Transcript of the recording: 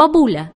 babula